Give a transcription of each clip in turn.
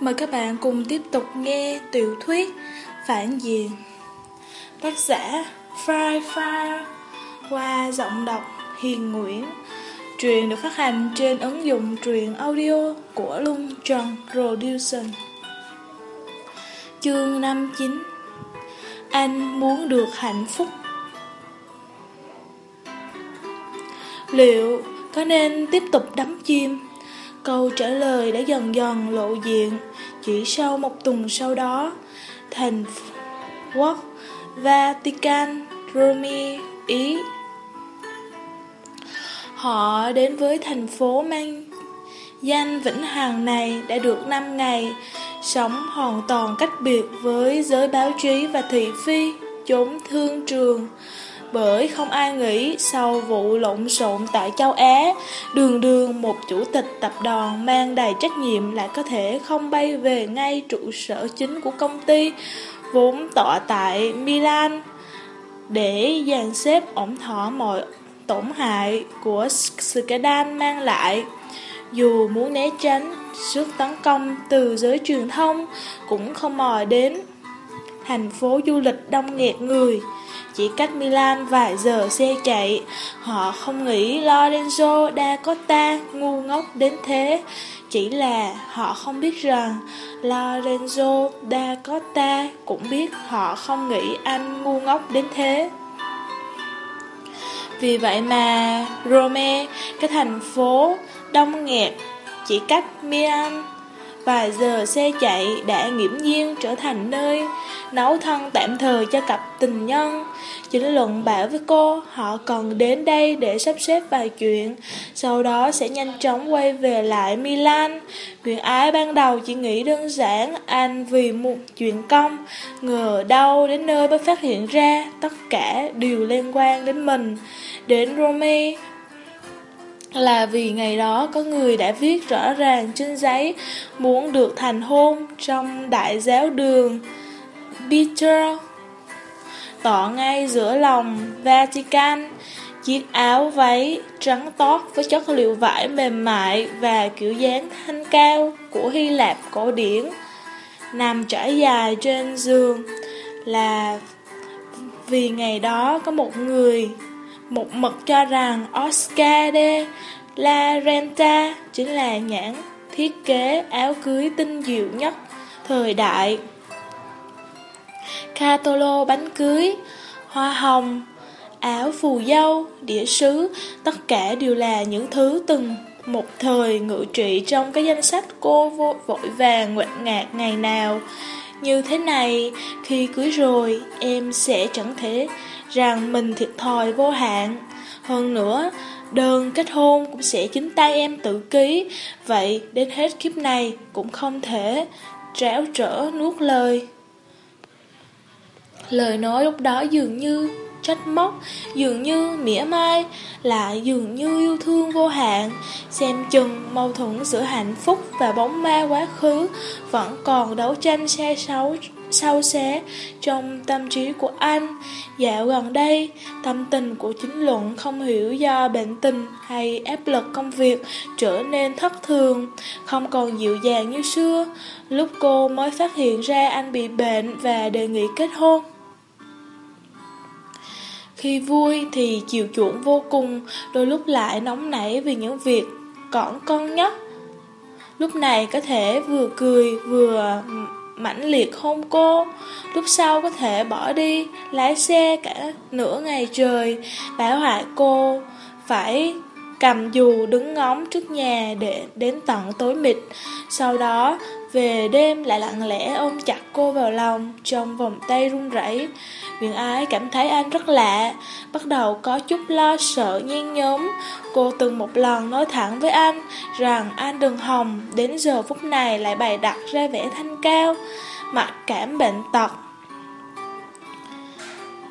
Mời các bạn cùng tiếp tục nghe tiểu thuyết Phản diện. Tác giả Fry Fire qua giọng đọc Hiền Nguyễn. Truyện được phát hành trên ứng dụng truyện audio của Lung Trần Production. Chương 59 Anh muốn được hạnh phúc. Liệu có nên tiếp tục đắm chim Câu trả lời đã dần dần lộ diện. Chỉ sau một tuần sau đó Thành quốc Vatican, Rome, Ý Họ đến với thành phố mang danh Vĩnh Hằng này đã được 5 ngày Sống hoàn toàn cách biệt với giới báo chí và thị phi Chốn thương trường bởi không ai nghĩ sau vụ lộn xộn tại châu Á, đường đường một chủ tịch tập đoàn mang đầy trách nhiệm lại có thể không bay về ngay trụ sở chính của công ty, vốn tọa tại Milan, để dàn xếp ổn thỏa mọi tổn hại của scandal mang lại. Dù muốn né tránh sức tấn công từ giới truyền thông cũng không mò đến thành phố du lịch đông nghẹt người. Chỉ cách Milan vài giờ xe chạy, họ không nghĩ Lorenzo da Costa ngu ngốc đến thế. Chỉ là họ không biết rằng Lorenzo da Costa cũng biết họ không nghĩ anh ngu ngốc đến thế. Vì vậy mà Rome, cái thành phố đông nghẹt, chỉ cách Milan Vài giờ xe chạy đã nghiễm nhiên trở thành nơi nấu thân tạm thời cho cặp tình nhân. Chính luận bảo với cô họ cần đến đây để sắp xếp vài chuyện, sau đó sẽ nhanh chóng quay về lại Milan. Nguyện ái ban đầu chỉ nghĩ đơn giản anh vì một chuyện công, ngờ đâu đến nơi mới phát hiện ra tất cả đều liên quan đến mình. Đến Romy là vì ngày đó có người đã viết rõ ràng trên giấy muốn được thành hôn trong đại giáo đường Peter. Tỏ ngay giữa lòng Vatican, chiếc áo váy trắng tót với chất liệu vải mềm mại và kiểu dáng thanh cao của Hy Lạp cổ điển, nằm trải dài trên giường. Là vì ngày đó có một người một mực cho rằng Oscar de La Renta chính là nhãn thiết kế áo cưới tinh diệu nhất thời đại. Catolo bánh cưới, hoa hồng, áo phù dâu, đĩa sứ, tất cả đều là những thứ từng một thời ngự trị trong cái danh sách cô vô, vội vàng ngoạn ngạc ngày nào. Như thế này, khi cưới rồi, em sẽ chẳng thể rằng mình thiệt thòi vô hạn. Hơn nữa, đơn kết hôn cũng sẽ chính tay em tự ký, vậy đến hết kiếp này cũng không thể tráo trở nuốt lời. Lời nói lúc đó dường như trách móc, dường như mỉa mai, lại dường như yêu thương vô hạn, xem chừng mâu thuẫn giữa hạnh phúc và bóng ma quá khứ vẫn còn đấu tranh xe xấu sâu xé trong tâm trí của anh. Dạo gần đây, tâm tình của chính luận không hiểu do bệnh tình hay áp lực công việc trở nên thất thường, không còn dịu dàng như xưa. Lúc cô mới phát hiện ra anh bị bệnh và đề nghị kết hôn. Khi vui thì chiều chuộng vô cùng, đôi lúc lại nóng nảy vì những việc cỏn con nhất. Lúc này có thể vừa cười vừa mãnh liệt hôn cô Lúc sau có thể bỏ đi Lái xe cả nửa ngày trời Bảo hại cô Phải cầm dù đứng ngóng trước nhà Để đến tận tối mịt. Sau đó, về đêm lại lặng lẽ ôm chặt cô vào lòng, Trong vòng tay run rẩy. Nguyễn Ái cảm thấy anh rất lạ, Bắt đầu có chút lo sợ nhen nhóm. Cô từng một lần nói thẳng với anh Rằng anh đừng hồng Đến giờ phút này lại bày đặt ra vẻ thanh cao, Mặc cảm bệnh tật.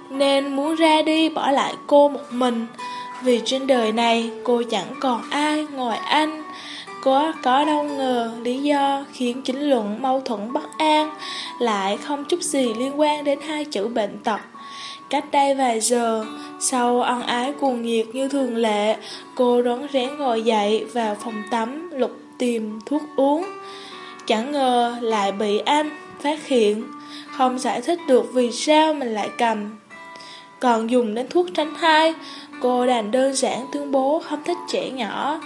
Nên muốn ra đi bỏ lại cô một mình vì trên đời này cô chẳng còn ai ngoài anh có có đâu ngờ lý do khiến chính luận mâu thuẫn bất an lại không chút gì liên quan đến hai chữ bệnh tật. Cách đây vài giờ, sau ân ái cuồng nhiệt như thường lệ, cô rón rén ngồi dậy vào phòng tắm lục tìm thuốc uống. Chẳng ngờ lại bị anh phát hiện Không giải thích được vì sao mình lại cầm Còn dùng đến thuốc tránh thai Cô đành đơn giản tuyên bố không thích trẻ nhỏ.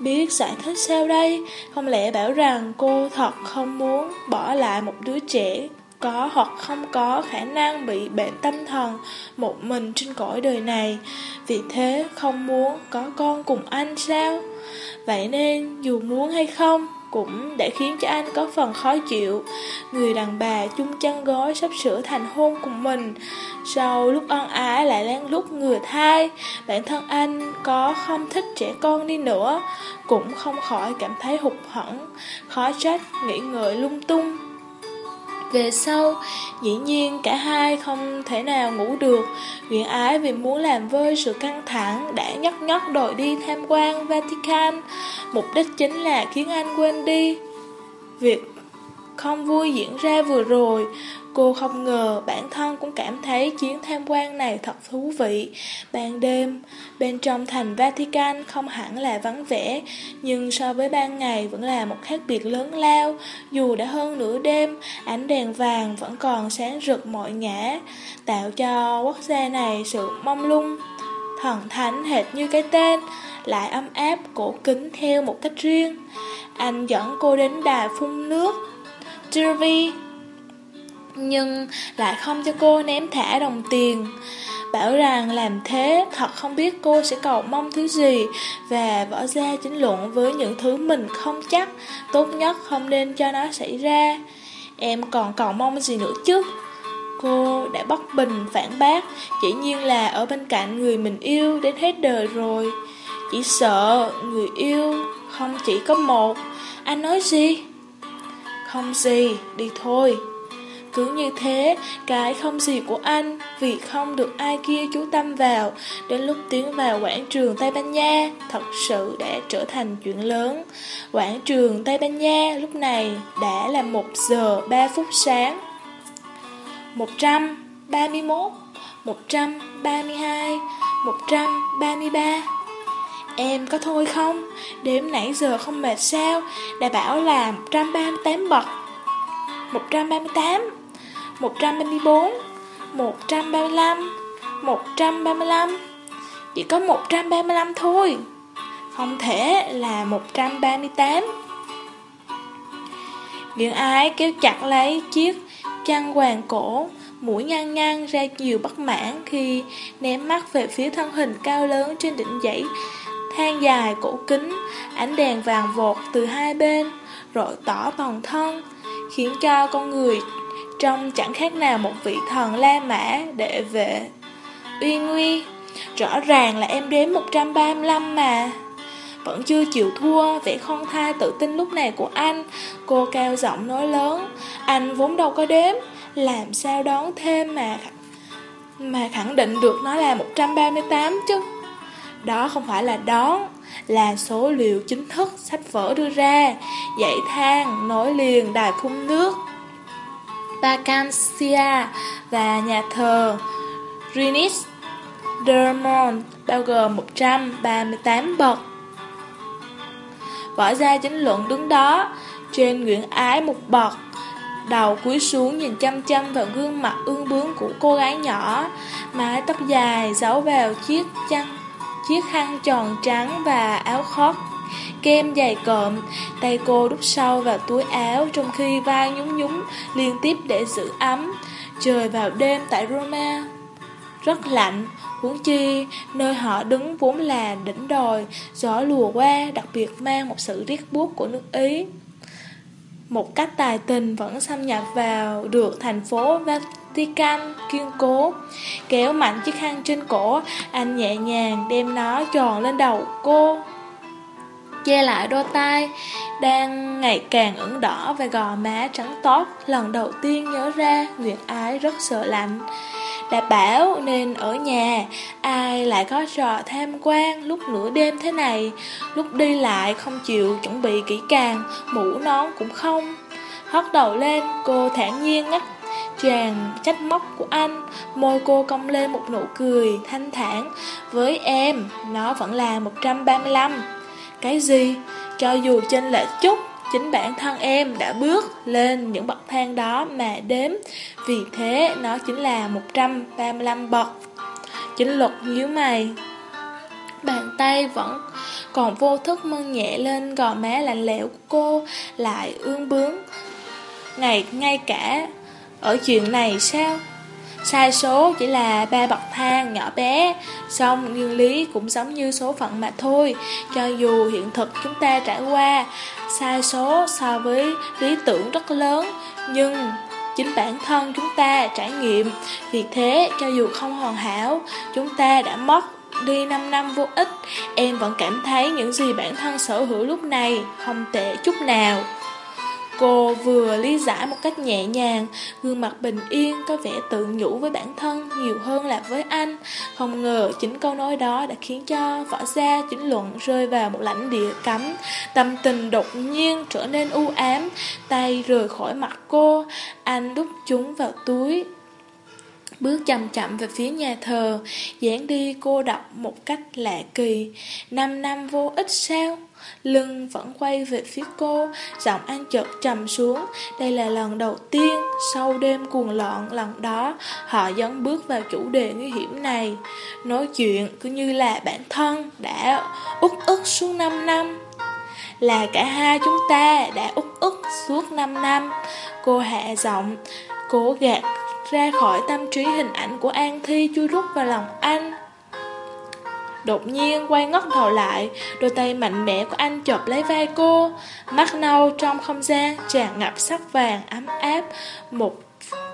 Biết giải thích sao đây? Không lẽ bảo rằng cô thật không muốn bỏ lại một đứa trẻ? Có hoặc không có khả năng bị bệnh tâm thần một mình trên cõi đời này, vì thế không muốn có con cùng anh sao? Vậy nên dù muốn hay không cũng đã khiến cho anh có phần khó chịu. Người đàn bà chung chăn gói sắp sửa thành hôn cùng mình. Sau lúc ân ái lại lén lút người thai, bản thân anh có không thích trẻ con đi nữa, cũng không khỏi cảm thấy hụt hẫng, khó trách, nghĩ ngợi lung tung. Về sau, dĩ nhiên cả hai không thể nào ngủ được. Nguyễn Ái vì muốn làm vơi sự căng thẳng đã nhắc nhắc đòi đi tham quan Vatican. Mục đích chính là khiến anh quên đi. Việc không vui diễn ra vừa rồi, Cô không ngờ bản thân cũng cảm thấy chuyến tham quan này thật thú vị. Ban đêm, bên trong thành Vatican không hẳn là vắng vẻ, nhưng so với ban ngày vẫn là một khác biệt lớn lao. Dù đã hơn nửa đêm, ánh đèn vàng vẫn còn sáng rực mọi ngã, tạo cho quốc gia này sự mông lung. Thần thánh hệt như cái tên, lại ấm áp cổ kính theo một cách riêng. Anh dẫn cô đến đài phun nước. Trevi nhưng lại không cho cô ném thả đồng tiền. Bảo rằng làm thế thật không biết cô sẽ cầu mong thứ gì và bỏ ra chính luận với những thứ mình không chắc, tốt nhất không nên cho nó xảy ra. Em còn cầu mong gì nữa chứ? Cô đã bất bình phản bác, chỉ nhiên là ở bên cạnh người mình yêu đến hết đời rồi. Chỉ sợ người yêu không chỉ có một. Anh nói gì? Không gì, đi thôi. Cứ như thế, cái không gì của anh vì không được ai kia chú tâm vào, đến lúc tiến vào quảng trường Tây Ban Nha, thật sự đã trở thành chuyện lớn. Quảng trường Tây Ban Nha lúc này đã là 1 giờ 3 phút sáng. 131, 132, 133 Em có thôi không? Đếm nãy giờ không mệt sao? Đã bảo là 138 bậc 138 134 135 135 Chỉ có 135 thôi. Không thể là 138 Những ai kéo chặt lấy chiếc chăn hoàng cổ Mũi nhăn nhăn ra nhiều bất mãn khi ném mắt về phía thân hình cao lớn trên đỉnh dãy Thang dài cổ kính, ánh đèn vàng vột từ hai bên, rọi tỏ toàn thân, khiến cho con người Trông chẳng khác nào một vị thần La Mã đệ vệ. Uy nguy Rõ ràng là em đếm 135 mà. Vẫn chưa chịu thua Vẻ không thai tự tin lúc này của anh. Cô cao giọng nói lớn Anh vốn đâu có đếm Làm sao đón thêm mà Mà khẳng định được nó là 138 chứ. Đó không phải là đón Là số liệu chính thức sách vở đưa ra. Dãy thang, nối liền, đài phun nước. Vacancia và nhà thờ Rinis Dermont bao gồm 138 bậc. Võ gia chính luận đứng đó, trên Nguyễn Ái một bậc, đầu cúi xuống nhìn chăm chăm vào gương mặt ương bướng của cô gái nhỏ, mái tóc dài giấu vào chiếc chăn, chiếc khăn tròn trắng và áo khoác kem dày cộm, tay cô đút sâu vào túi áo trong khi vai nhúng nhúng liên tiếp để giữ ấm. Trời vào đêm tại Roma rất lạnh, huống chi nơi họ đứng vốn là đỉnh đồi, gió lùa qua đặc biệt mang một sự riết buốt của nước Ý. Một cách tài tình vẫn xâm nhập vào được thành phố Vatican kiên cố. Kéo mạnh chiếc khăn trên cổ, anh nhẹ nhàng đem nó tròn lên đầu cô che lại đôi tay đang ngày càng ửng đỏ và gò má trắng toát. Lần đầu tiên nhớ ra Nguyệt Ái rất sợ lạnh. Đã bảo nên ở nhà ai lại có trò tham quan lúc nửa đêm thế này? Lúc đi lại không chịu chuẩn bị kỹ càng mũ nón cũng không. Hất đầu lên cô thản nhiên ngắt chàng trách móc của anh. Môi cô cong lên một nụ cười thanh thản. Với em, nó vẫn là 135 cái gì? Cho dù chênh lệch chút, Chính bản thân em đã bước lên những bậc thang đó mà đếm. Vì thế, nó chính là 135 bậc. Chính luật nhíu mày. Bàn tay vẫn còn vô thức mơn nhẹ lên, gò má lạnh lẽo của cô Lại ương bướng. Ngày, ngay cả, ở chuyện này sao? Sai số chỉ là ba bậc thang nhỏ bé Xong nguyên lý cũng giống như số phận mà thôi. Cho dù hiện thực chúng ta trải qua, Sai số so với lý tưởng rất lớn, Nhưng chính bản thân chúng ta trải nghiệm. Vì thế, cho dù không hoàn hảo, Chúng ta đã mất đi 5 năm vô ích. Em vẫn cảm thấy những gì bản thân sở hữu lúc này Không tệ chút nào. Cô vừa lý giải một cách nhẹ nhàng, gương mặt bình yên có vẻ tự nhủ với bản thân nhiều hơn là với anh. Không ngờ chính câu nói đó đã khiến cho võ gia chính luận rơi vào một lãnh địa cấm. Tâm tình đột nhiên trở nên u ám, tay rời khỏi mặt cô, anh đút chúng vào túi. Bước chậm chậm về phía nhà thờ, dán đi cô đọc một cách lạ kỳ. Năm năm vô ích sao? Lưng vẫn quay về phía cô, Giọng anh chợt trầm xuống. Đây là lần đầu tiên Sau đêm cuồng loạn lần đó, Họ dấn bước vào chủ đề nguy hiểm này. Nói chuyện cứ như là bản thân Đã út ức suốt 5 năm. Là cả hai chúng ta đã út ức suốt 5 năm. Cô hạ giọng, Cố gạt ra khỏi tâm trí hình ảnh của An Thi chui rút vào lòng anh. Đột nhiên quay ngất đầu lại, Đôi tay mạnh mẽ của anh chộp lấy vai cô. Mắt nâu trong không gian tràn ngập sắc vàng ấm áp, Một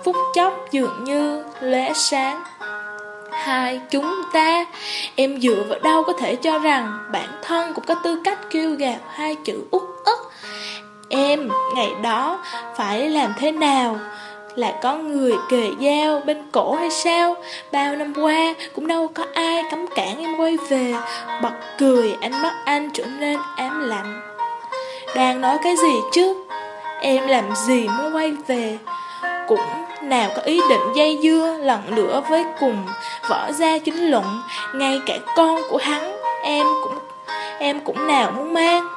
phút chốc dường như lóe sáng. Hai chúng ta, Em dựa vào đâu có thể cho rằng Bản thân cũng có tư cách kêu gào hai chữ út ức? Em, ngày đó, phải làm thế nào? Là có người kề dao bên cổ hay sao? Bao năm qua, cũng đâu có ai cấm cản em quay về. Bật cười, ánh mắt anh trở nên ám lạnh. Đang nói cái gì chứ? Em làm gì muốn quay về? Cũng nào có ý định dây dưa lần lửa với cùng võ ra chính luận. Ngay cả con của hắn, em cũng em cũng nào muốn mang.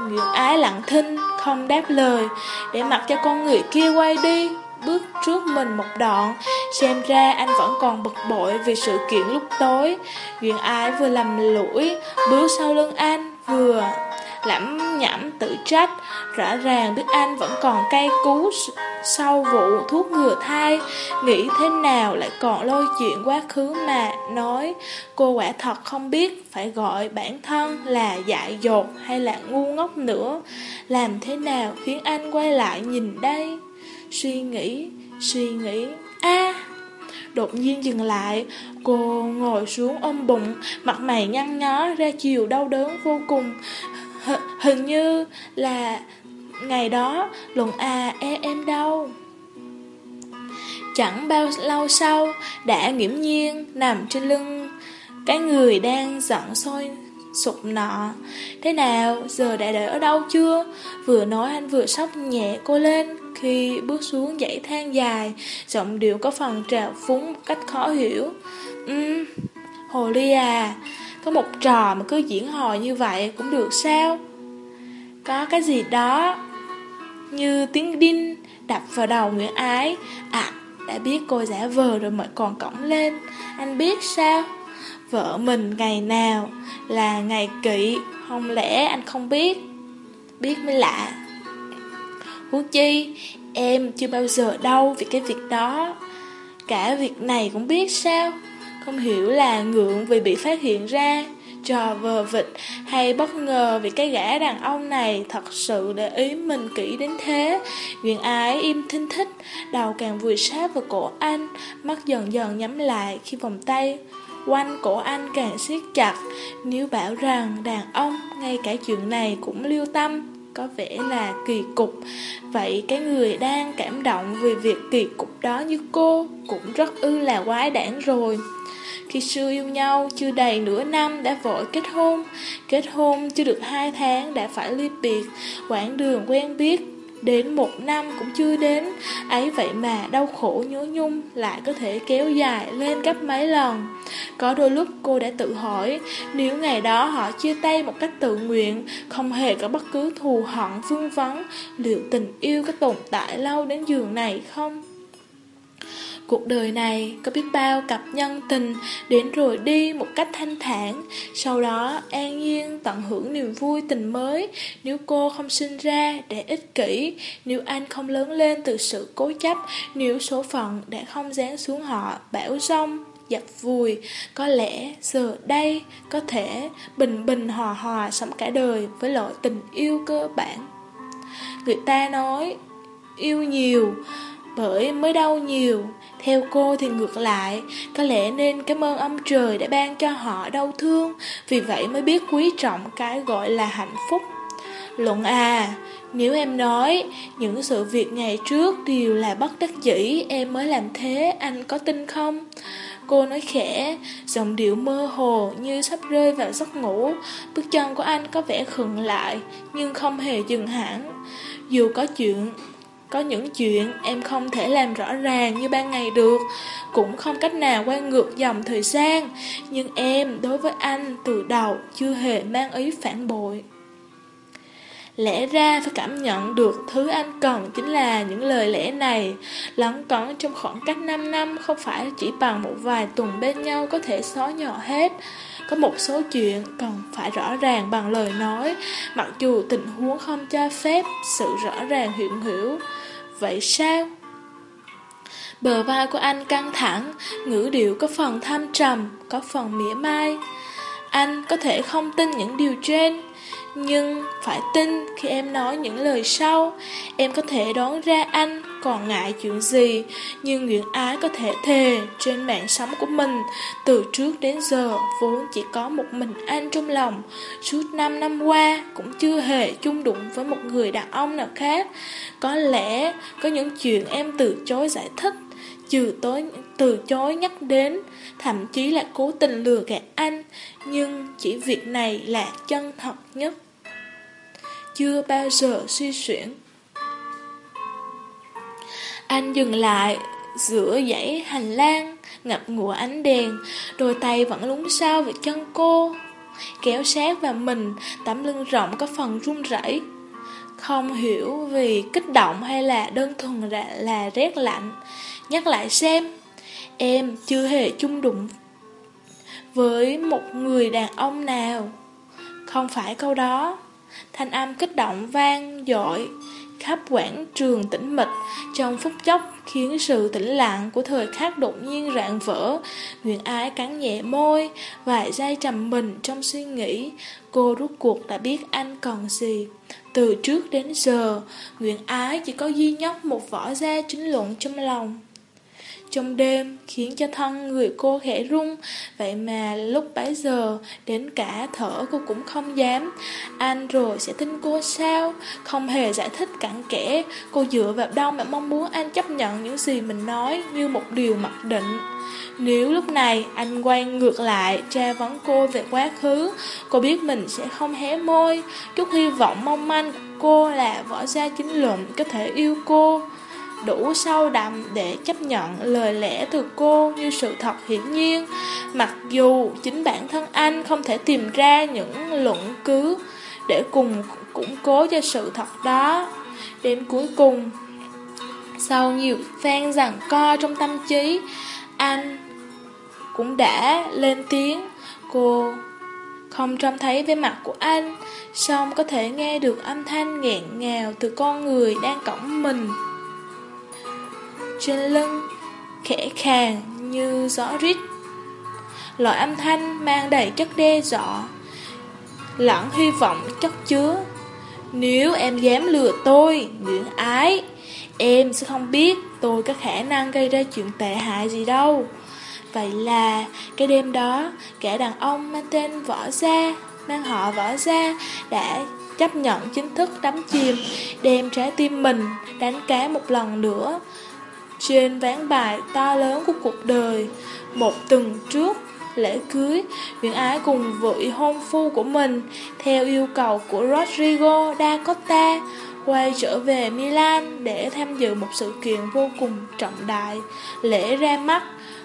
Nguyệt ái lặng thinh, không đáp lời, Để mặc cho con người kia quay đi bước trước mình một đoạn. Xem ra anh vẫn còn bực bội vì sự kiện lúc tối. Duyên ái vừa lầm lũi, Bước sau lưng anh vừa lẩm nhẩm tự trách. Rõ ràng biết anh vẫn còn cay cú sau vụ thuốc ngừa thai. Nghĩ thế nào lại còn lôi chuyện quá khứ mà nói. Cô quả thật không biết phải gọi bản thân là dại dột hay là ngu ngốc nữa. Làm thế nào khiến anh quay lại nhìn đây? Suy nghĩ, suy nghĩ. A Đột nhiên dừng lại. Cô ngồi xuống ôm bụng Mặt mày nhăn nhó ra chiều đau đớn vô cùng. H Hình như là Ngày đó Luận à e em đau. Chẳng bao lâu sau Đã nghiễm nhiên Nằm trên lưng. Cái người đang giận sôi sụp nọ. Thế nào giờ đã đợi ở đâu chưa? Vừa nói anh vừa sóc nhẹ cô lên khi bước xuống dãy thang dài, giọng điệu có phần trào phúng một cách khó hiểu. Ừm, Hồ Ly à, có một trò mà cứ diễn hò như vậy cũng được sao? Có cái gì đó như tiếng đinh đập vào đầu Nguyễn Ái. À, đã biết cô giả vờ rồi mà còn cổng lên. Anh biết sao? Vợ mình ngày nào là ngày kỵ, không lẽ anh không biết? Biết mới lạ. Huống chi, em chưa bao giờ đau vì cái việc đó. Cả việc này cũng biết sao? Không hiểu là ngượng vì bị phát hiện ra, trò vờ vịt hay bất ngờ vì cái gã đàn ông này thật sự để ý mình kỹ đến thế. Nguyện ái im thinh thích, đầu càng vùi sát vào cổ anh, mắt dần dần nhắm lại khi vòng tay quanh cổ anh càng siết chặt. Nếu bảo rằng đàn ông ngay cả chuyện này cũng lưu tâm, có vẻ là kỳ cục. Vậy cái người đang cảm động vì việc kỳ cục đó như cô Cũng rất ư là quái đản rồi. Khi xưa yêu nhau chưa đầy nửa năm đã vội kết hôn. Kết hôn chưa được hai tháng đã phải ly biệt. Quãng đường quen biết Đến một năm cũng chưa đến Ấy vậy mà đau khổ nhớ nhung Lại có thể kéo dài lên gấp mấy lần Có đôi lúc cô đã tự hỏi, Nếu ngày đó họ chia tay một cách tự nguyện, Không hề có bất cứ thù hận, vương vấn, Liệu tình yêu có tồn tại lâu đến giường này không? Cuộc đời này có biết bao cặp nhân tình đến rồi đi một cách thanh thản, sau đó an nhiên tận hưởng niềm vui tình mới. Nếu cô không sinh ra để ích kỷ, nếu anh không lớn lên từ sự cố chấp, nếu số phận đã không dán xuống họ bão rông, giặt vùi, có lẽ giờ đây có thể bình bình hòa hòa sống cả đời với loại tình yêu cơ bản. Người ta nói yêu nhiều bởi mới đau nhiều theo cô thì ngược lại, có lẽ nên cảm ơn ông trời đã ban cho họ đau thương, vì vậy mới biết quý trọng cái gọi là hạnh phúc. Luận à, nếu em nói những sự việc ngày trước đều là bất đắc dĩ em mới làm thế, anh có tin không? Cô nói khẽ, giọng điệu mơ hồ như sắp rơi vào giấc ngủ. Bước chân của anh có vẻ khựng lại, nhưng không hề dừng hẳn. Dù có chuyện có những chuyện em không thể làm rõ ràng như ban ngày được. Cũng không cách nào quay ngược dòng thời gian. Nhưng em đối với anh từ đầu chưa hề mang ý phản bội. Lẽ ra phải cảm nhận được thứ anh cần chính là những lời lẽ này. Lắng cẩn trong khoảng cách 5 năm không phải chỉ bằng một vài tuần bên nhau có thể xóa nhỏ hết. Có một số chuyện cần phải rõ ràng bằng lời nói, Mặc dù tình huống không cho phép sự rõ ràng hiện hiểu Vậy sao? Bờ vai của anh căng thẳng, ngữ điệu có phần thâm trầm, có phần mỉa mai. Anh có thể không tin những điều trên, nhưng phải tin khi em nói những lời sau Em có thể đoán ra anh còn ngại chuyện gì Nhưng Nguyễn Ái có thể thề trên mạng sống của mình. Từ trước đến giờ vốn chỉ có một mình anh trong lòng. Suốt 5 năm qua cũng chưa hề chung đụng với một người đàn ông nào khác. Có lẽ có những chuyện em từ chối giải thích trừ tối từ chối nhắc đến, thậm chí là cố tình lừa gạt anh, nhưng chỉ việc này là chân thật nhất. Chưa bao giờ suy xuyển. Anh dừng lại giữa dãy hành lang ngập ngụa ánh đèn, đôi tay vẫn lúng sao về chân cô, kéo sát vào mình, tấm lưng rộng có phần run rẩy. Không hiểu vì kích động hay là đơn thuần là, là rét lạnh. Nhắc lại xem, em chưa hề chung đụng với một người đàn ông nào. Không phải câu đó. Thanh âm kích động vang dội khắp quảng trường tĩnh mịch trong phút chốc khiến sự tĩnh lặng của thời khắc đột nhiên rạn vỡ. Nguyện ái cắn nhẹ môi, vài giây trầm mình trong suy nghĩ, cô rút cuộc đã biết anh còn gì. Từ trước đến giờ, Nguyện ái chỉ có duy nhất một vỏ da chính luận trong lòng trong đêm khiến cho thân người cô khẽ rung. Vậy mà lúc bấy giờ, đến cả thở cô cũng không dám. Anh rồi sẽ tin cô sao? Không hề giải thích cặn kẽ. Cô dựa vào đâu mà mong muốn anh chấp nhận những gì mình nói như một điều mặc định? Nếu lúc này anh quay ngược lại tra vấn cô về quá khứ, Cô biết mình sẽ không hé môi. Chút hy vọng mong manh của cô là võ gia chính luận có thể yêu cô đủ sâu đậm để chấp nhận lời lẽ từ cô như sự thật hiển nhiên, mặc dù chính bản thân anh không thể tìm ra những luận cứ để cùng củng cố cho sự thật đó. Đến cuối cùng, sau nhiều phen rằng co trong tâm trí, anh cũng đã lên tiếng. Cô không trông thấy vẻ mặt của anh, song có thể nghe được âm thanh nghẹn ngào từ con người đang cõng mình trên lưng, khẽ khàng như gió rít. Loại âm thanh mang đầy chất đe dọa, lẫn hy vọng chất chứa. Nếu em dám lừa tôi, nguyện Ái, em sẽ không biết tôi có khả năng gây ra chuyện tệ hại gì đâu. Vậy là cái đêm đó, kẻ đàn ông mang tên Võ Gia, mang họ Võ Gia đã chấp nhận chính thức đắm chìm, đem trái tim mình đánh cá một lần nữa. Trên ván bài to lớn của cuộc đời. Một tuần trước lễ cưới Nguyễn Ái cùng vị hôn phu của mình. Theo yêu cầu của Rodrigo da Costa quay trở về Milan để tham dự một sự kiện vô cùng trọng đại, lễ ra mắt.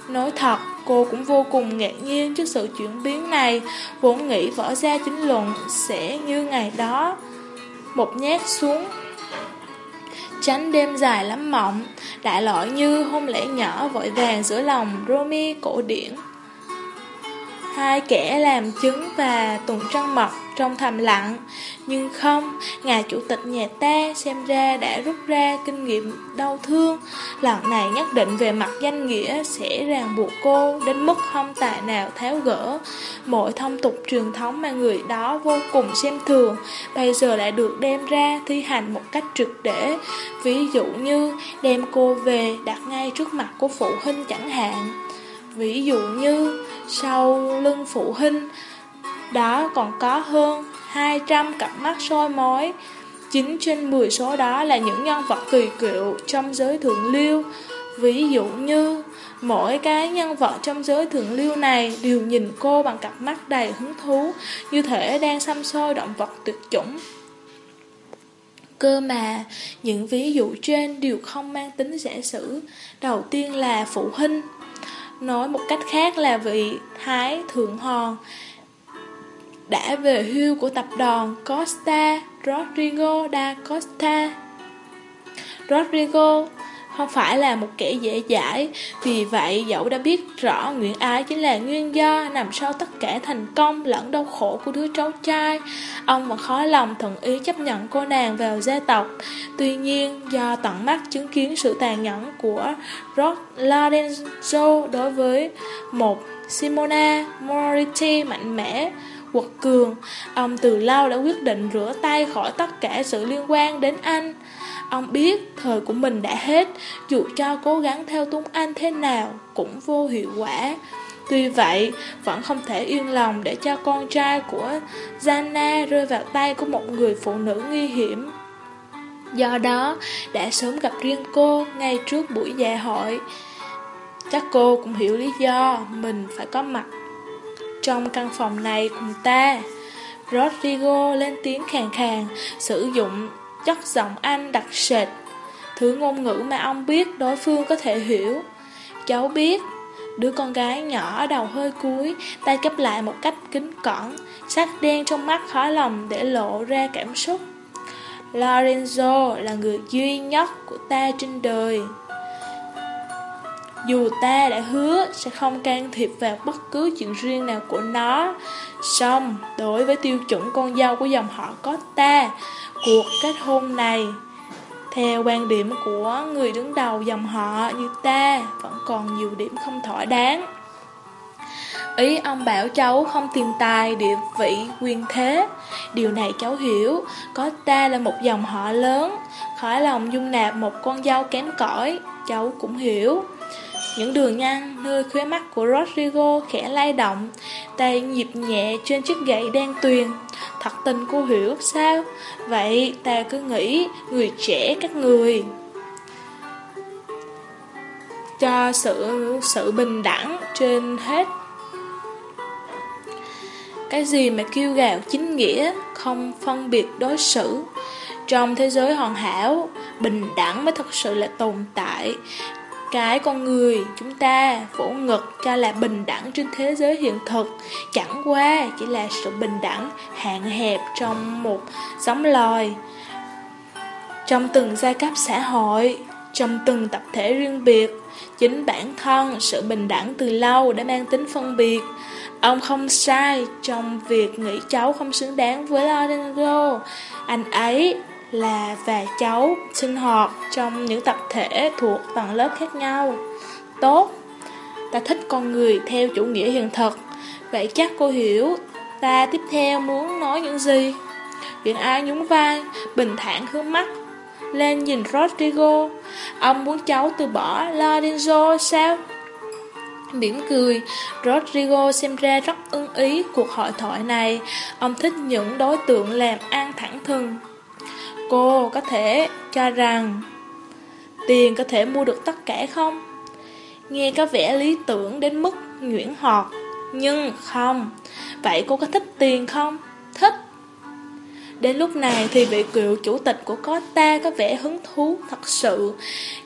Nói thật, cô cũng vô cùng ngạc nhiên trước sự chuyển biến này, vốn nghĩ võ gia chính luận sẽ như ngày đó. Một nhát xuống. Tránh đêm dài lắm mộng. Đại loại như hôn lễ nhỏ vội vàng giữa lòng Romy cổ điển. Hai kẻ làm chứng và tuần trăng mật trong thầm lặng. Nhưng không, ngài chủ tịch nhà ta xem ra đã rút ra kinh nghiệm đau thương. Lần này nhất định về mặt danh nghĩa sẽ ràng buộc cô đến mức không tài nào tháo gỡ. Mọi thông tục truyền thống mà người đó vô cùng xem thường Bây giờ lại được đem ra thi hành một cách trực để. Ví dụ như đem cô về đặt ngay trước mặt của phụ huynh chẳng hạn. Ví dụ như sau lưng phụ huynh Đó còn có hơn 200 cặp mắt soi mói 9 trên 10 số đó là những nhân vật kỳ cựu trong giới thượng lưu. Ví dụ như Mỗi cái nhân vật trong giới thượng lưu này đều nhìn cô bằng cặp mắt đầy hứng thú Như thể đang xăm soi động vật tuyệt chủng. Cơ mà, những ví dụ trên đều không mang tính giả sử. Đầu tiên là phụ huynh. Nói một cách khác là vị Thái Thượng Hòn đã về hưu của tập đoàn Costa Rodrigo da Costa. Rodrigo không phải là một kẻ dễ dãi, vì vậy dẫu đã biết rõ Nguyễn Ái chính là nguyên do nằm sau tất cả thành công lẫn đau khổ của đứa cháu trai. Ông vẫn khó lòng thuận ý chấp nhận cô nàng vào gia tộc. Tuy nhiên, do tận mắt chứng kiến sự tàn nhẫn của Rod Lorenzo đối với một Simona Moriti mạnh mẽ, quật cường, ông từ lâu đã quyết định rửa tay khỏi tất cả sự liên quan đến anh. Ông biết thời của mình đã hết, dù cho cố gắng theo tung anh thế nào cũng vô hiệu quả. Tuy vậy, vẫn không thể yên lòng để cho con trai của Jana rơi vào tay của một người phụ nữ nguy hiểm. Do đó, đã sớm gặp riêng cô ngay trước buổi dạ hội. Chắc cô cũng hiểu lý do mình phải có mặt trong căn phòng này cùng ta. Rodrigo lên tiếng khàn khàn, sử dụng chất giọng Anh đặc sệt, thứ ngôn ngữ mà ông biết đối phương có thể hiểu. Cháu biết, đứa con gái nhỏ đầu hơi cúi, tay cấp lại một cách kính cẩn, sắc đen trong mắt khó lòng để lộ ra cảm xúc. Lorenzo là người duy nhất của ta trên đời. Dù ta đã hứa sẽ không can thiệp vào bất cứ chuyện riêng nào của nó Xong, đối với tiêu chuẩn con dâu của dòng họ có ta Cuộc kết hôn này Theo quan điểm của người đứng đầu dòng họ như ta Vẫn còn nhiều điểm không thỏa đáng. Ý ông bảo cháu không tiền tài, địa vị, quyền thế. Điều này cháu hiểu Có ta là một dòng họ lớn Khỏi lòng dung nạp một con dâu kém cỏi Cháu cũng hiểu những đường nhăn nơi khóe mắt của Rodrigo khẽ lay động, tay nhịp nhẹ trên chiếc gậy đen tuyền. Thật tình cô hiểu sao? Vậy ta cứ nghĩ người trẻ các người cho sự sự bình đẳng trên hết. Cái gì mà kêu gào chính nghĩa, không phân biệt đối xử. Trong thế giới hoàn hảo, bình đẳng mới thật sự là tồn tại. Cái con người chúng ta vỗ ngực cho là bình đẳng trên thế giới hiện thực. Chẳng qua chỉ là sự bình đẳng hạn hẹp trong một giống loài Trong từng giai cấp xã hội, Trong từng tập thể riêng biệt. Chính bản thân sự bình đẳng từ lâu đã mang tính phân biệt. Ông không sai trong việc nghĩ cháu không xứng đáng với Lorenzo. Anh ấy là và cháu sinh hoạt trong những tập thể thuộc tầng lớp khác nhau. Tốt, ta thích con người theo chủ nghĩa hiện thực. Vậy chắc cô hiểu ta tiếp theo muốn nói những gì? viện ai nhún vai, bình thản hướng mắt lên nhìn Rodrigo. Ông muốn cháu từ bỏ Lorenzo sao? Mỉm cười, Rodrigo xem ra rất ưng ý cuộc hội thoại này. Ông thích những đối tượng làm ăn thẳng thừng. Cô có thể cho rằng tiền có thể mua được tất cả không? Nghe có vẻ lý tưởng đến mức nhuyễn họt Nhưng không Vậy cô có thích tiền không? Thích Đến lúc này thì vị cựu chủ tịch của Costa có vẻ hứng thú thật sự.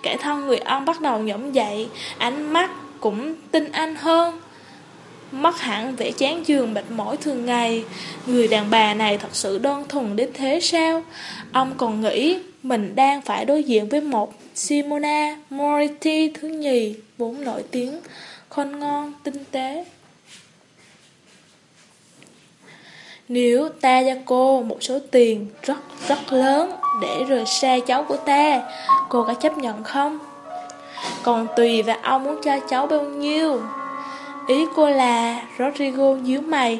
Cả thân người ông bắt đầu nhổm dậy, ánh mắt cũng tinh anh hơn. Mất hẳn vẻ chán giường mệt mỏi thường ngày Người đàn bà này thật sự đơn thuần đến thế sao Ông còn nghĩ mình đang phải đối diện với một Simona moriti thứ nhì Vốn nổi tiếng, khôn ngon, tinh tế Nếu ta cho cô một số tiền rất rất lớn để rời xa cháu của ta, cô có chấp nhận không? Còn tùy vào ông muốn cho cháu bao nhiêu. Ý cô là Rodrigo nhíu mày,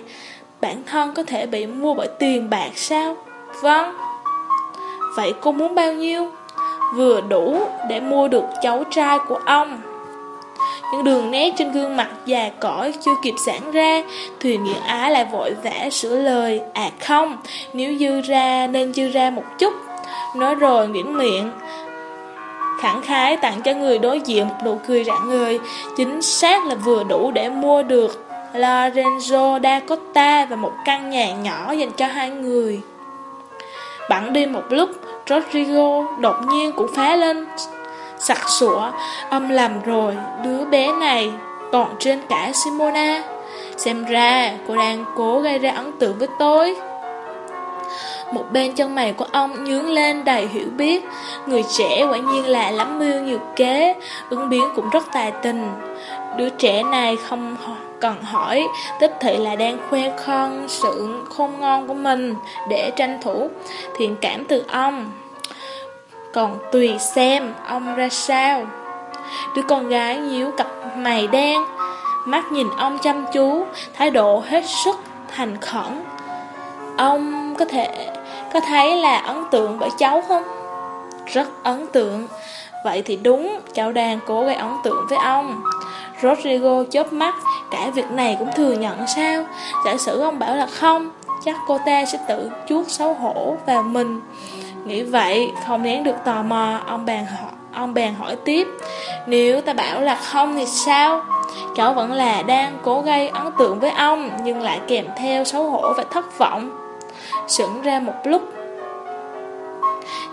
bản thân có thể bị mua bởi tiền bạc sao? Vâng. Vậy cô muốn bao nhiêu? Vừa đủ để mua được cháu trai của ông. Những đường nét trên gương mặt già cõi chưa kịp giãn ra Thuyền nghĩa Á lại vội vã sửa lời À không, nếu dư ra nên dư ra một chút Nói rồi Nguyễn miệng Khẳng khái tặng cho người đối diện một nụ cười rạng người Chính xác là vừa đủ để mua được Lorenzo da Costa và một căn nhà nhỏ dành cho hai người Bẵng đi một lúc Rodrigo đột nhiên cũng phá lên sặc sủa. âm lầm rồi, đứa bé này còn trên cả Simona. Xem ra cô đang cố gây ra ấn tượng với tôi. Một bên chân mày của ông nhướng lên đầy hiểu biết. Người trẻ quả nhiên là lắm, mưu nhiều kế, Ứng biến cũng rất tài tình. Đứa trẻ này không cần hỏi Tích thị là đang khoe khoang sự khôn ngon của mình Để tranh thủ, thiện cảm từ ông. Còn tùy xem ông ra sao. Đứa con gái nhíu cặp mày đen, Mắt nhìn ông chăm chú, Thái độ hết sức thành khẩn. Ông có thể Có thấy là ấn tượng bởi cháu không? Rất ấn tượng Vậy thì đúng Cháu đang cố gây ấn tượng với ông Rodrigo chớp mắt Cả việc này cũng thừa nhận sao Giả sử ông bảo là không Chắc cô ta sẽ tự chuốt xấu hổ vào mình Nghĩ vậy, không nén được tò mò, ông bàn hỏi, ông bèn hỏi tiếp. Nếu ta bảo là không thì sao? Cháu vẫn là đang cố gây ấn tượng với ông, nhưng lại kèm theo xấu hổ và thất vọng. Sững ra một lúc,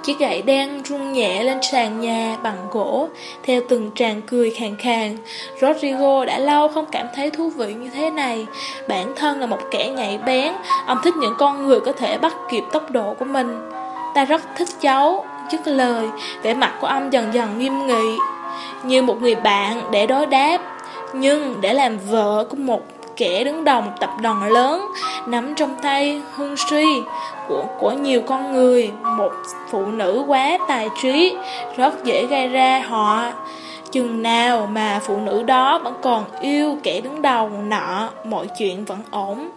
Chiếc gậy đen rung nhẹ lên sàn nhà bằng gỗ Theo từng tràng cười khàn khàn. Rodrigo đã lâu không cảm thấy thú vị như thế này. Bản thân là một kẻ nhạy bén Ông thích những con người có thể bắt kịp tốc độ của mình. Ta rất thích cháu Dứt lời Vẻ mặt của ông dần dần nghiêm nghị Như một người bạn để đối đáp. Nhưng để làm vợ của một kẻ đứng đầu một tập đoàn lớn Nắm trong tay hương suy của, của nhiều con người. Một phụ nữ quá tài trí Rất dễ gây ra họ Chừng nào mà phụ nữ đó vẫn còn yêu kẻ đứng đầu nọ Mọi chuyện vẫn ổn.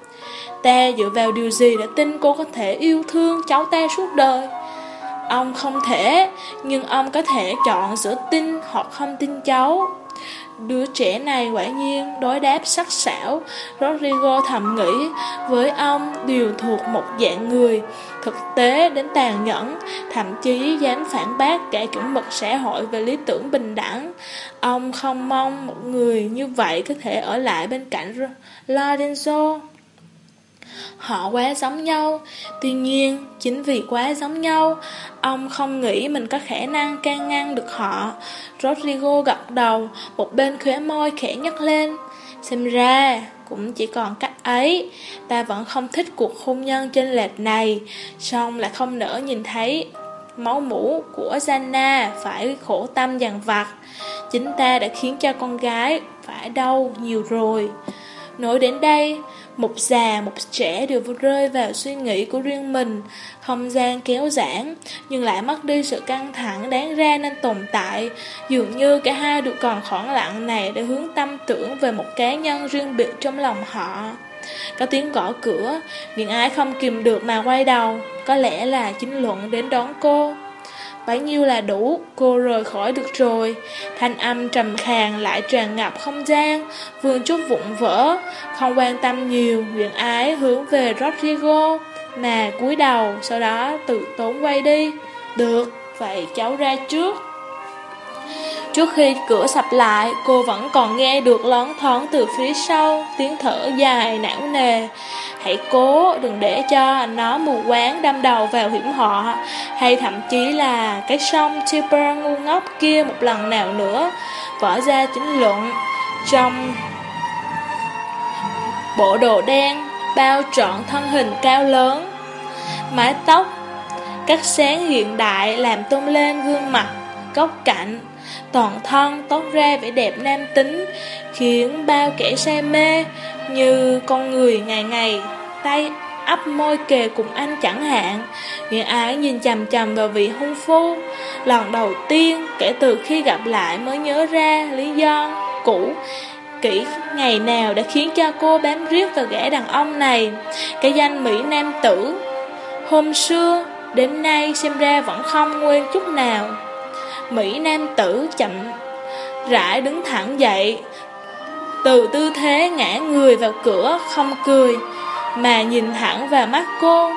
Ta dựa vào điều gì để tin cô có thể yêu thương cháu ta suốt đời? Ông không thể Nhưng ông có thể chọn giữa tin hoặc không tin cháu. Đứa trẻ này quả nhiên đối đáp sắc sảo Rodrigo thầm nghĩ, Với ông đều thuộc một dạng người, Thực tế đến tàn nhẫn, Thậm chí dám phản bác cả chuẩn mực xã hội về lý tưởng bình đẳng. Ông không mong một người như vậy có thể ở lại bên cạnh Lorenzo. Họ quá giống nhau. Tuy nhiên, chính vì quá giống nhau, Ông không nghĩ mình có khả năng can ngăn được họ. Rodrigo gật đầu, Một bên khóe môi khẽ nhấc lên. Xem ra, cũng chỉ còn cách ấy. Ta vẫn không thích cuộc hôn nhân trên lệch này. Xong lại không nỡ nhìn thấy Máu mũ của Zanna phải khổ tâm dằn vặt. Chính ta đã khiến cho con gái phải đau nhiều rồi. Nói đến đây một già, một trẻ đều rơi vào suy nghĩ của riêng mình. Không gian kéo giãn Nhưng lại mất đi sự căng thẳng đáng ra nên tồn tại. Dường như cả hai được còn khoảng lặng này Để hướng tâm tưởng về một cá nhân riêng biệt trong lòng họ. Có tiếng gõ cửa Những ai không kìm được mà quay đầu. Có lẽ là chính luận đến đón cô. Bấy nhiêu là đủ, cô rời khỏi được rồi. Thanh âm trầm khàn lại tràn ngập không gian, vương chút vụn vỡ, không quan tâm nhiều, nguyện ái hướng về Rodrigo, mà cúi đầu, sau đó tự tốn quay đi. Được, vậy cháu ra trước. Trước khi cửa sập lại, cô vẫn còn nghe được lón thoáng từ phía sau, tiếng thở dài, não nề. Hãy cố đừng để cho nó mù quáng đâm đầu vào hiểm họa, hay thậm chí là cái sông Tipper ngu ngốc kia một lần nào nữa. Võ ra chính luận trong bộ đồ đen, bao trọn thân hình cao lớn, mái tóc, cắt sáng hiện đại làm tôn lên gương mặt, góc cạnh, toàn thân tốt ra vẻ đẹp nam tính, khiến bao kẻ say mê như con người ngày ngày tay ấp môi kề cùng anh chẳng hạn. Nghĩa ái nhìn chầm chầm vào vị hôn phu. Lần đầu tiên kể từ khi gặp lại mới nhớ ra lý do cũ kỹ ngày nào đã khiến cho cô bám riết vào gã đàn ông này. Cái danh Mỹ Nam Tử hôm xưa đến nay xem ra vẫn không quên chút nào. Mỹ Nam Tử chậm rãi đứng thẳng dậy, từ tư thế ngã người vào cửa không cười, mà nhìn thẳng vào mắt cô.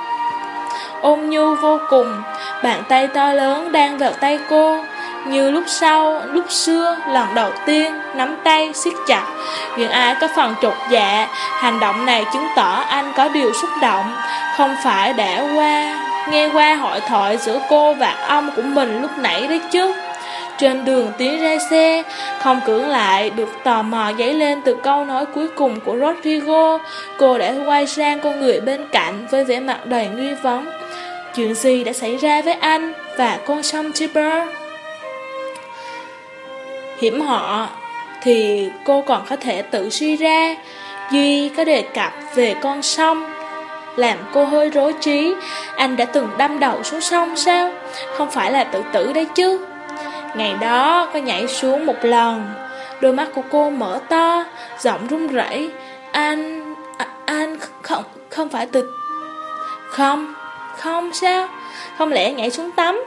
Ôm nhu vô cùng, bàn tay to lớn đang vào tay cô, như lúc sau, lúc xưa, lần đầu tiên, nắm tay, siết chặt. Nhưng ai có phần trục dạ, hành động này chứng tỏ anh có điều xúc động, không phải đã qua, nghe qua hội thoại giữa cô và ông của mình lúc nãy đấy chứ. Trên đường tiến ra xe, không cưỡng lại được tò mò dấy lên từ câu nói cuối cùng của Rodrigo. Cô đã quay sang con người bên cạnh với vẻ mặt đầy nghi vấn. Chuyện gì đã xảy ra với anh và con sông Tiber? Hiểm họ thì cô còn có thể tự suy ra. Duy có đề cập về con sông làm cô hơi rối trí. Anh đã từng đâm đầu xuống sông sao? Không phải là tự tử đấy chứ. Ngày đó có nhảy xuống một lần. Đôi mắt của cô mở to Giọng run rẩy. Anh... À, anh không... không phải từ... Không... không sao Không lẽ nhảy xuống tắm?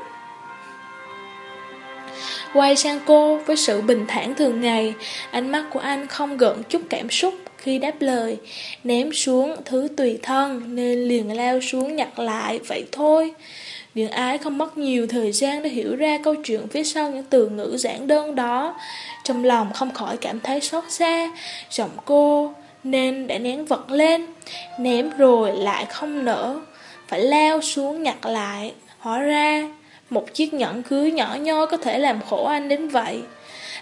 Quay sang cô với sự bình thản thường ngày Ánh mắt của anh không gợn chút cảm xúc khi đáp lời. Ném xuống thứ tùy thân Nên liền lao xuống nhặt lại Vậy thôi. Điện ái không mất nhiều thời gian để hiểu ra câu chuyện phía sau những từ ngữ giản đơn đó. Trong lòng không khỏi cảm thấy xót xa, giọng cô nên đã nén vật lên, ném rồi lại không nở, phải leo xuống nhặt lại. Hóa ra, một chiếc nhẫn cưới nhỏ nhoi có thể làm khổ anh đến vậy.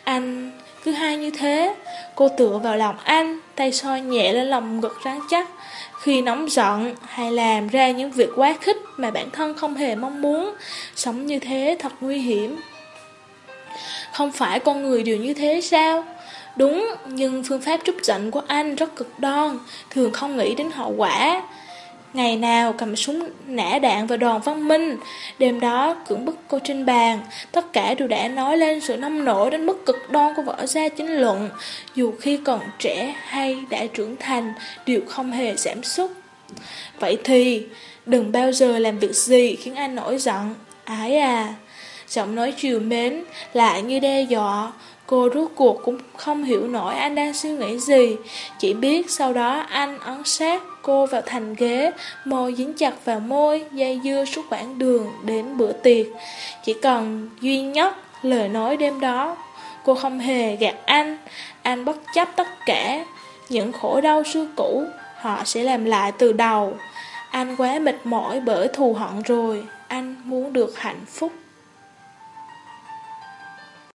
Anh cứ hai như thế, cô tựa vào lòng anh, tay soi nhẹ lên lòng ngực rắn chắc, khi nóng giận hay làm ra những việc quá khích mà bản thân không hề mong muốn, sống như thế thật nguy hiểm. Không phải con người đều như thế sao? Đúng, nhưng phương pháp trút giận của anh rất cực đoan, thường không nghĩ đến hậu quả. Ngày nào cầm súng nã đạn vào đòn văn minh. Đêm đó, cưỡng bức cô trên bàn. Tất cả đều đã nói lên sự nông nổi đến mức cực đoan của võ gia chính luận. Dù khi còn trẻ hay đã trưởng thành, Đều không hề giảm sút. Vậy thì, đừng bao giờ làm việc gì khiến anh nổi giận. Ái à Giọng nói chiều mến, lại như đe dọa. Cô rốt cuộc cũng không hiểu nổi anh đang suy nghĩ gì. Chỉ biết sau đó anh ấn sát cô vào thành ghế, Môi dính chặt vào môi, Dây dưa suốt quãng đường đến bữa tiệc. Chỉ còn duy nhất lời nói đêm đó, Cô không hề gạt anh. Anh bất chấp tất cả Những khổ đau xưa cũ, Họ sẽ làm lại từ đầu. Anh quá mệt mỏi bởi thù hận rồi. Anh muốn được hạnh phúc.